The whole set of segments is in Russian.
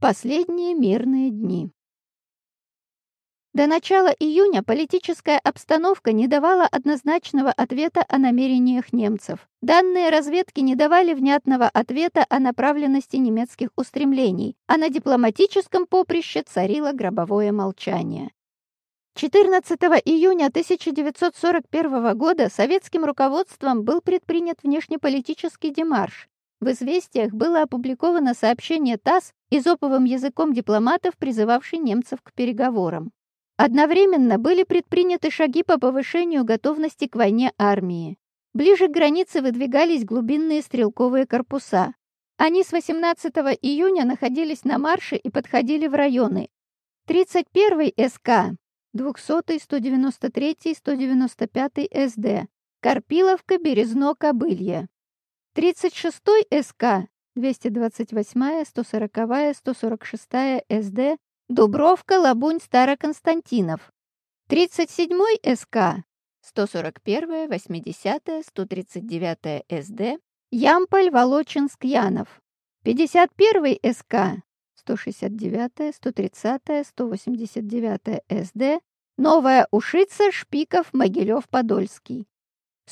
Последние мирные дни. До начала июня политическая обстановка не давала однозначного ответа о намерениях немцев. Данные разведки не давали внятного ответа о направленности немецких устремлений, а на дипломатическом поприще царило гробовое молчание. 14 июня 1941 года советским руководством был предпринят внешнеполитический демарш, в «Известиях» было опубликовано сообщение ТАСС изоповым языком дипломатов, призывавший немцев к переговорам. Одновременно были предприняты шаги по повышению готовности к войне армии. Ближе к границе выдвигались глубинные стрелковые корпуса. Они с 18 июня находились на марше и подходили в районы 31 СК, 200 193 195 СД, Карпиловка, Березно, Кобылье. 36-й СК, 228-я, 140-я, 146-я СД, Дубровка, Лабунь, Староконстантинов. 37-й СК, 141-я, 80-я, 139-я СД, Ямполь, Волочинск, Янов. 51-й СК, 169-я, 130-я, 189-я СД, Новая Ушица, Шпиков, Могилев, Подольский.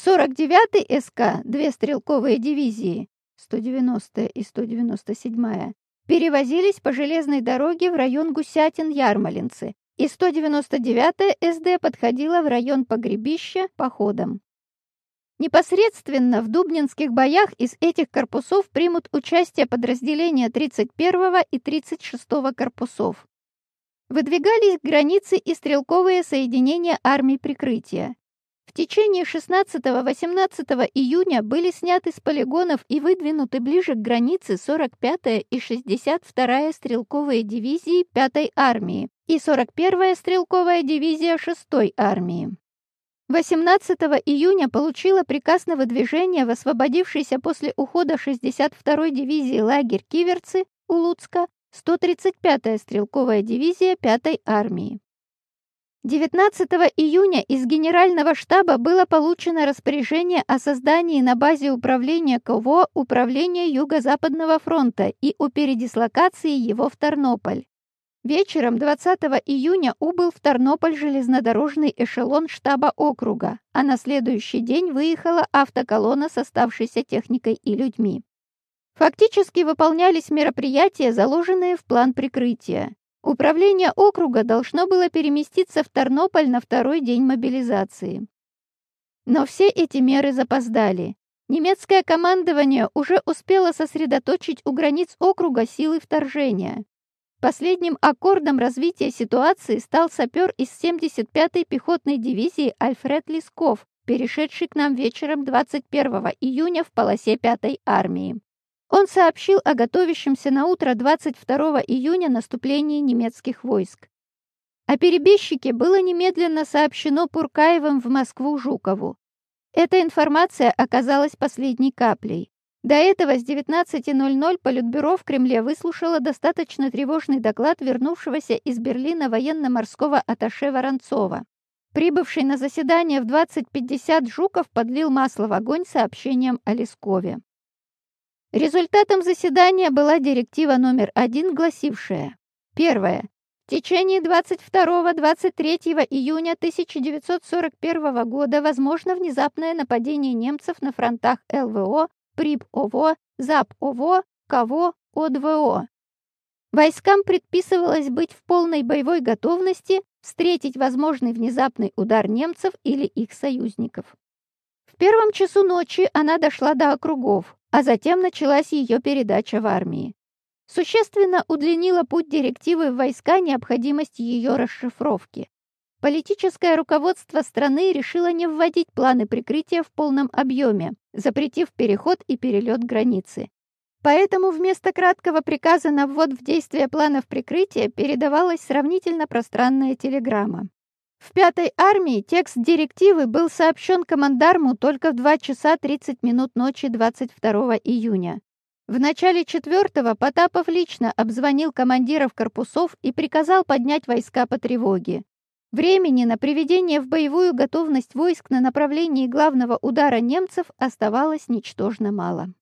49-й СК, две стрелковые дивизии, 190 и 197 перевозились по железной дороге в район Гусятин-Ярмолинцы, и 199-я СД подходила в район Погребища походом. Непосредственно в Дубнинских боях из этих корпусов примут участие подразделения 31-го и 36-го корпусов. Выдвигались к границе и стрелковые соединения армий прикрытия. В течение 16-18 июня были сняты с полигонов и выдвинуты ближе к границе 45-я и 62-я стрелковые дивизии 5-й армии и 41-я стрелковая дивизия 6-й армии. 18 июня получила приказ на выдвижение в освободившийся после ухода 62-й дивизии лагерь Киверцы у Луцка 135-я стрелковая дивизия 5-й армии. 19 июня из Генерального штаба было получено распоряжение о создании на базе управления КВО Управления Юго-Западного фронта и о передислокации его в Тарнополь. Вечером 20 июня убыл в Тарнополь железнодорожный эшелон штаба округа, а на следующий день выехала автоколонна с оставшейся техникой и людьми. Фактически выполнялись мероприятия, заложенные в план прикрытия. Управление округа должно было переместиться в Тарнополь на второй день мобилизации. Но все эти меры запоздали. Немецкое командование уже успело сосредоточить у границ округа силы вторжения. Последним аккордом развития ситуации стал сапер из 75-й пехотной дивизии Альфред Лисков, перешедший к нам вечером 21 июня в полосе 5-й армии. Он сообщил о готовящемся на утро 22 июня наступлении немецких войск. О перебежчике было немедленно сообщено Пуркаевым в Москву Жукову. Эта информация оказалась последней каплей. До этого с 19.00 Политбюро в Кремле выслушало достаточно тревожный доклад вернувшегося из Берлина военно-морского атташе Воронцова. Прибывший на заседание в 20.50 Жуков подлил масло в огонь сообщением о Лескове. Результатом заседания была директива номер один, гласившая Первое. В течение 22-23 июня 1941 года возможно внезапное нападение немцев на фронтах ЛВО, ПРИБ-ОВО, ЗАП-ОВО, КАВО, ОДВО. Войскам предписывалось быть в полной боевой готовности встретить возможный внезапный удар немцев или их союзников. В первом часу ночи она дошла до округов, а затем началась ее передача в армии. Существенно удлинила путь директивы в войска необходимость ее расшифровки. Политическое руководство страны решило не вводить планы прикрытия в полном объеме, запретив переход и перелет границы. Поэтому вместо краткого приказа на ввод в действие планов прикрытия передавалась сравнительно пространная телеграмма. В пятой армии текст директивы был сообщен командарму только в 2 часа 30 минут ночи 22 июня. В начале четвертого Потапов лично обзвонил командиров корпусов и приказал поднять войска по тревоге. Времени на приведение в боевую готовность войск на направлении главного удара немцев оставалось ничтожно мало.